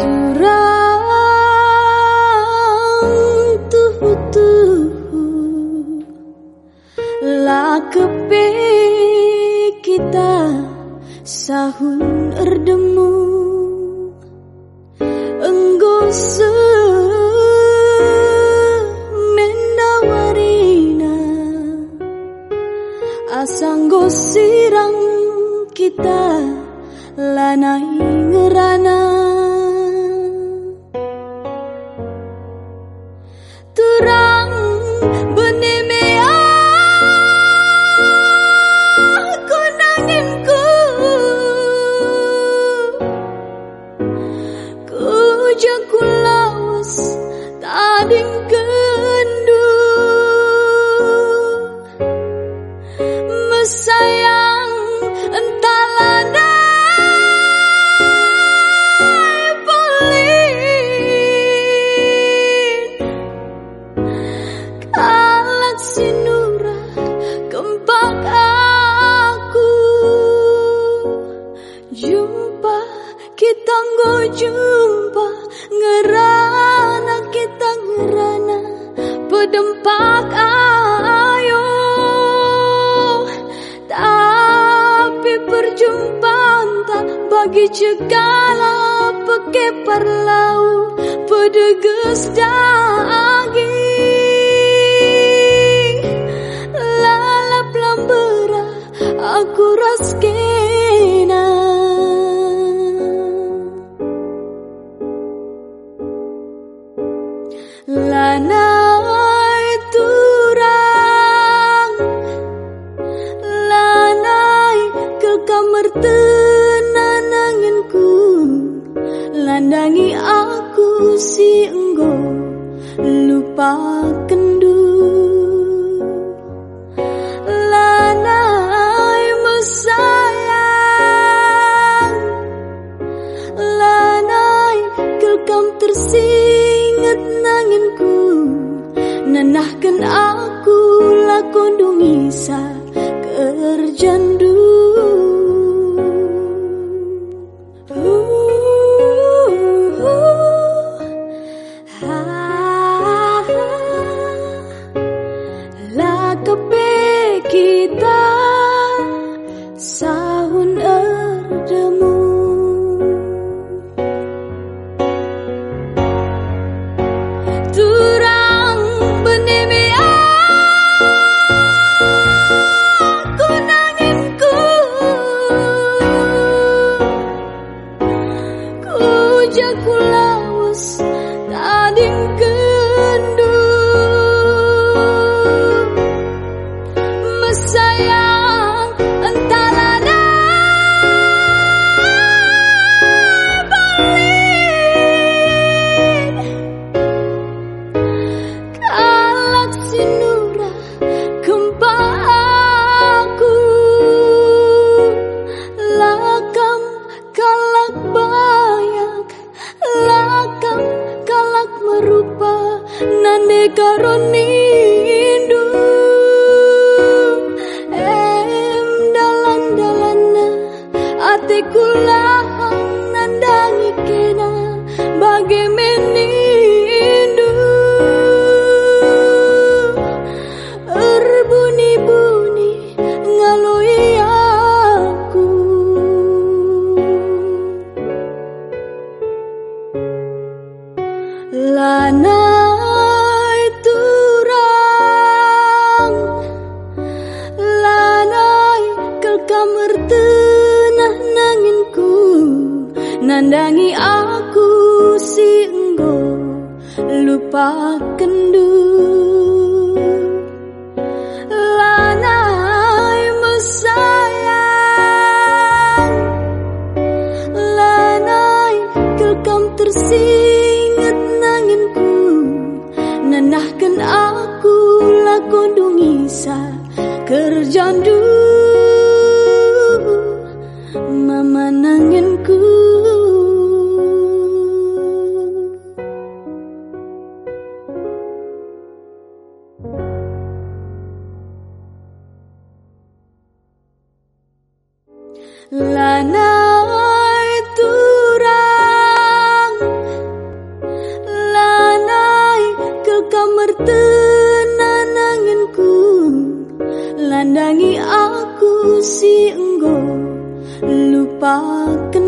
curang tuhu-tuhu lakepe kita sahun erdemu. Enggo menawarina asanggo sirang kita lanai ngerana. Jagulawas tadi tading ke bagi cekala peke perlau pedeges dagi lalap lambera aku raske Terima turang lanai ke kamar Pandangi aku si enggo Lupa kendu. Lanai mesayang Lanai kekam tersingat nanginku nanahkan aku lakon dungisa kerjandu Tak karone rindu em dalan-dalana atiku lah nandangi kena. Bagaimana Nandangi aku singgo lupa kendu. Lanai mesayang Lanai kelkam tersingat nanginku. Nanahkan aku lakon dungisa kerjandu Mama nanginku La nai turang La nai ke kamar tenananginku Landangi aku si enggo Lupakan